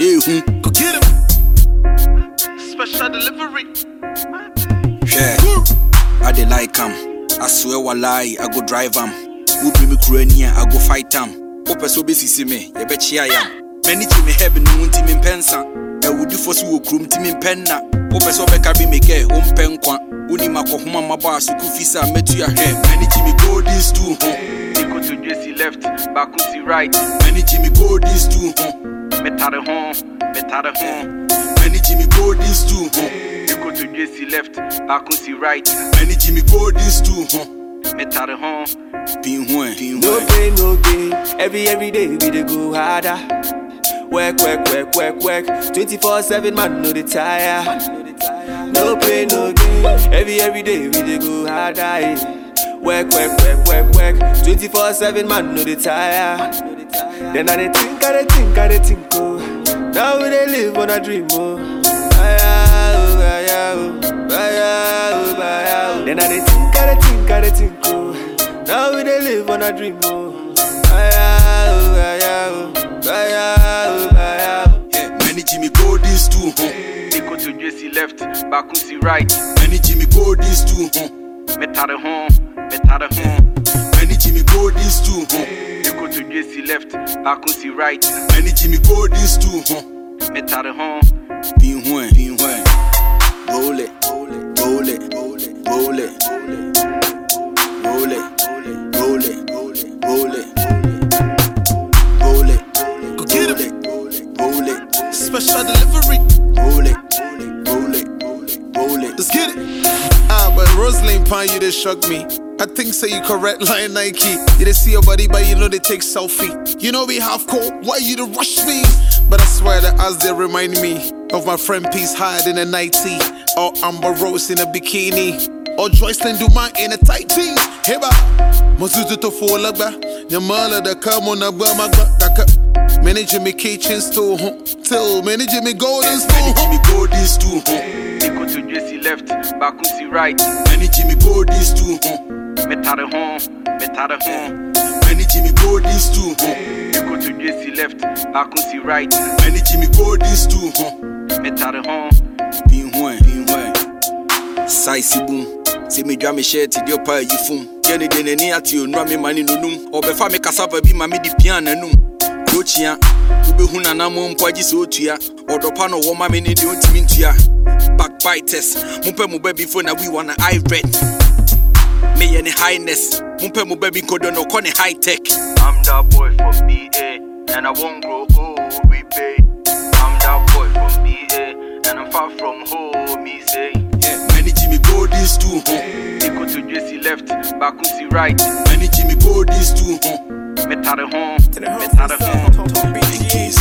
Yeah, go get him. Special delivery. Yeah, I dey like him. I swear I lie. I go drive him. Who bring me Kurania, I go fight him. Hope so be sisi me, You bet I am. Many team me heaven, no one team in pensa. I would do for so crew team in penna. Hope so be carry me ke, um penkwa. Uni makohuma maba, suku fisa, metu ya hem. Many team me go this too, huh? Niko to Jesse left, back to right. Many team me go this too, huh? Mais t'as le rond, mais t'as. Many Jimmy go this too. Huh? You go to JC left, Bakunsi right. Many Jimmy go this too. Huh? Mais t'as le rond. Pinouin. No pain, no gain. Every, every day we dey go harder. Work, work, work, work, work. 24 7, man, no retire. No pain, no gain. Every, every day we dey go harder. Eh. Work, work, work, work, work. 24 7, man, no retire night. Then I didn't think, I didn't think, I didn't think, oh. Now we they live on a dream, oh. Then I didn't think, I didn't think, I didn't think, oh. Now we they live on a dream, oh. Many Jimmy go this too. To left, right. Many Jimmy go these two. Home, home. Go. Niko to Jesse left, back to right. Many Jimmy Golden stool ho. Metade ho. Pin ho, pin ho. Roll it, roll it, roll it, roll it, roll it, roll it, roll it, roll it, roll it, Go get it, roll it, roll. Special delivery. Roll it, roll it, roll it, roll it. Let's get it. Ah, but Rosalind Pine, you they shock me. I think say you correct like Nike. You didn't see your body, but you know they take selfie. You know we half cold, why you to rush me? But I swear that as they remind me of my friend Peace Hyde in a nightie, or Amber Rose in a bikini, or Joselyn Dumas in a tight jeans. Heba, Mazuzu to fall lagba, Yamala da come on a bama daka. Manage me kitchen stool, huh? till manage me golden Many spoon. huh? Jimmy Golden stool, huh? Niko to Jesse left, back to right. Many Jimmy Golden stool, huh? Metade home, metade home. Many Jimmy go this too. Huh? You go to JC left, I go see right. Many Jimmy go this too. Huh? Metade home. Bin home, bin home. Size boom. See me drum me shirt, dear pie you foom. Jenny Denny at you, no me money no noom. Or before me cassava be my midi piano noom. Rochia, Ubehu Nanamo Mpwajis Otia, or the Pano Woma Mini Diotimintia, Backbiters, Mumpe Mube before na we wanna eye red. Meyɛ ne highness mompɛ mo ba bi nkɔdɔ na ɔkɔ ne high tech I'm that boy from BA and I won't grow old repay I'm that boy from BA and I'm far from home he say yeah, Many Jimmy Golden stool huh? Niko to Jesse left, back to right Many Jimmy Golden stool huh? Metade ho, metade ho Yankees